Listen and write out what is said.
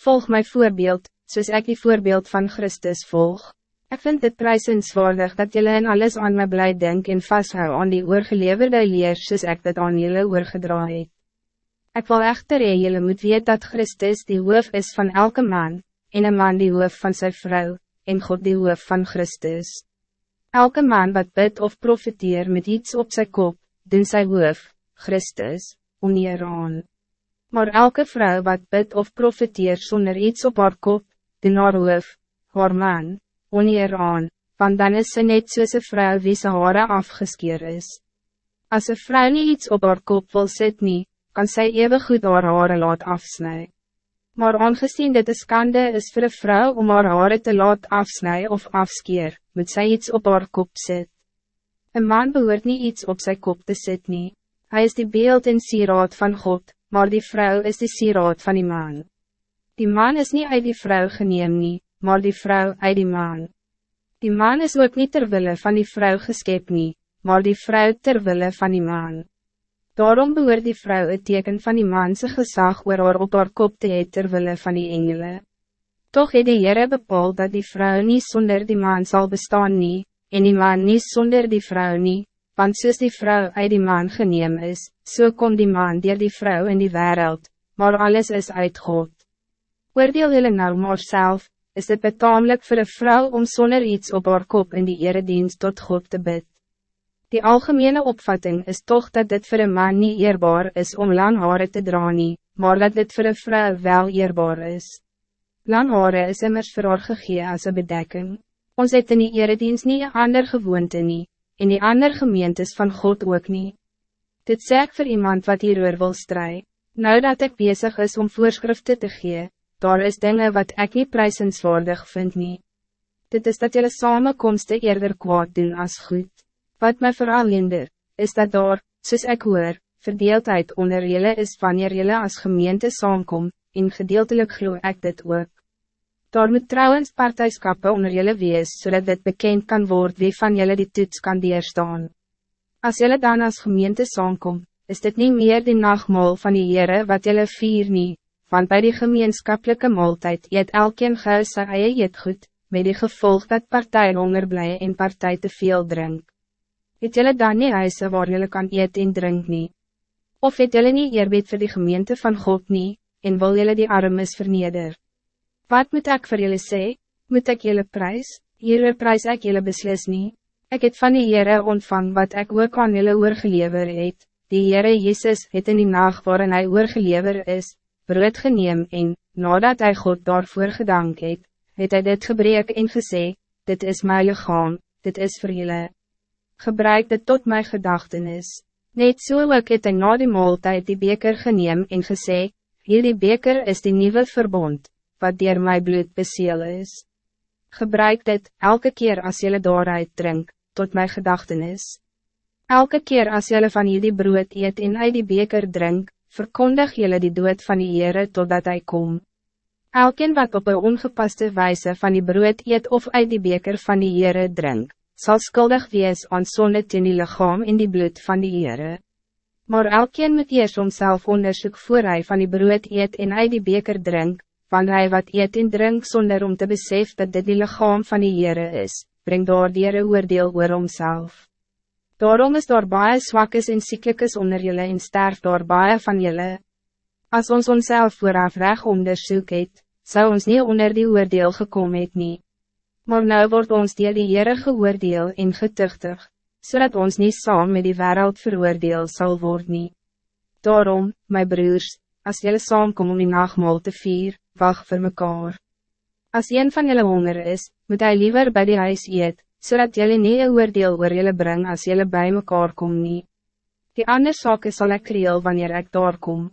Volg mijn voorbeeld, soos ek die voorbeeld van Christus volg. Ik vind het prijzenswaardig dat jullie in alles aan mij blij denk en vasthou aan die oorgeleverde leer soos ek dit aan jullie oorgedra het. Ek wil echter hee jullie moet weet dat Christus die hoof is van elke man, en een man die hoof van zijn vrouw, en God die hoof van Christus. Elke man wat bid of profiteer met iets op zijn kop, doen sy hoof, Christus, oneer aan. Maar elke vrouw wat bid of profiteer zonder iets op haar kop, doen haar hoof, haar man, oneer aan, want dan is sy net soos een vrou wie sy haare afgeskeer is. Als een vrouw niet iets op haar kop wil sit nie, kan sy eeuwig goed haar haare laat afsnij. Maar aangezien dit een skande is voor een vrouw om haar haare te laat afsnij of afskeer, moet zij iets op haar kop sit. Een man behoort niet iets op zijn kop te sit nie. Hij is die beeld en sieraad van God, maar die vrouw is die sieraad van die man. Die man is niet uit die vrouw geneem nie, maar die vrouw uit die man. Die man is ook niet terwille van die vrouw geskep nie, maar die vrouw terwille van die man. Daarom behoort die vrouw het teken van die manse gezag oor haar op haar kop te het terwille van die engelen. Toch het die Heere bepaald dat die vrouw niet zonder die man zal bestaan nie, en die man niet zonder die vrouw nie, want soos die vrouw uit die man geneem is, so kom die man dier die vrouw in die wereld, maar alles is uit God. Oordeel jullie nou maar zelf, is het betamelijk voor een vrouw om zonder iets op haar kop in die eredienst tot God te bid. Die algemene opvatting is toch dat dit voor een man niet eerbaar is om lang haren te dra nie, maar dat dit voor een vrouw wel eerbaar is. Lang haren is immers vir haar gegee as een bedekking. Ons het in die eredienst nie een ander gewoonte nie, en die ander gemeentes van God ook niet. Dit sê ek vir iemand wat hieroor wil stry, nou dat ik bezig is om voorschriften te gee, daar is dingen wat ik niet prijzenswaardig vind nie. Dit is dat jullie samenkomsten eerder kwaad doen als goed. Wat mij vooral hinder, is dat daar, soos ek hoor, verdeeldheid onder jullie is wanneer jullie als gemeente saamkom, en gedeeltelijk glo ek dit ook. Daar moet trouwens partijskappe onder jullie wees, zodat dit bekend kan worden wie van jullie die toets kan deerstaan. Als jullie dan als gemeente saamkom, is dit niet meer die nachtmol van die Heere wat jullie vier nie, want bij die gemeenschappelijke maaltijd eet elkeen sy eie eet goed, met die gevolg dat partij honger blij en partij te veel drink. Het jullie dan nie huise waar jullie kan eet en drink nie? Of het jullie nie eerbied voor die gemeente van God nie, en wil jullie die armes verneder? Wat moet ik voor jullie zeggen? Moet ik jullie prijs? Hier prijs ik jullie beslis nie? Ik het van die Heere ontvang wat ik ook aan jullie oorgelever het. Die Heere Jezus het in die nacht waarin hij oorgelever is, brood geneem en, nadat hij God daarvoor gedank het, het hy dit gebreek en gesê, dit is my lichaam, dit is vir julle. Gebruik dit tot my gedachtenis. Net so ook het hy na die maaltijd die beker geneem en gesê, hierdie beker is die nieuwe verbond, wat dier my bloed beseel is. Gebruik dit, elke keer als jullie daaruit drink, tot my gedachtenis. Elke keer als jullie van hierdie brood eet en uit die beker drink, verkondig jullie die dood van die Heere totdat hij kom. Elkeen wat op een ongepaste wijze van die brood eet of uit die beker van die Heere drink, zal skuldig wees aan sonde teen die lichaam in die bloed van die Heere. Maar elkeen moet eers homself onderzoek voor hij van die brood eet en uit die beker drink, van hij wat eet en drink zonder om te besef dat dit die lichaam van die Heere is, bring door die Heere oordeel oor homself. Daarom is daar baie zwakkes en zieklikes onder jullie en sterf daar baie van jullie. Als ons onszelf vooraf reg onderzoek het, zou ons niet onder die oordeel gekomen het nie. Maar nou wordt ons deel die Heere geoordeel en getuchtig, zodat ons niet saam met die wereld veroordeel zal worden. Daarom, my broers, als jullie saamkom om die nachtmaal te vier, wacht voor mekaar. Als een van jullie honger is, moet hij liever bij die huis eet, zodat jullie nie een oordeel oor jullie bring as jullie bij mekaar kom nie. Die ander sake sal ek reel wanneer ik daar kom.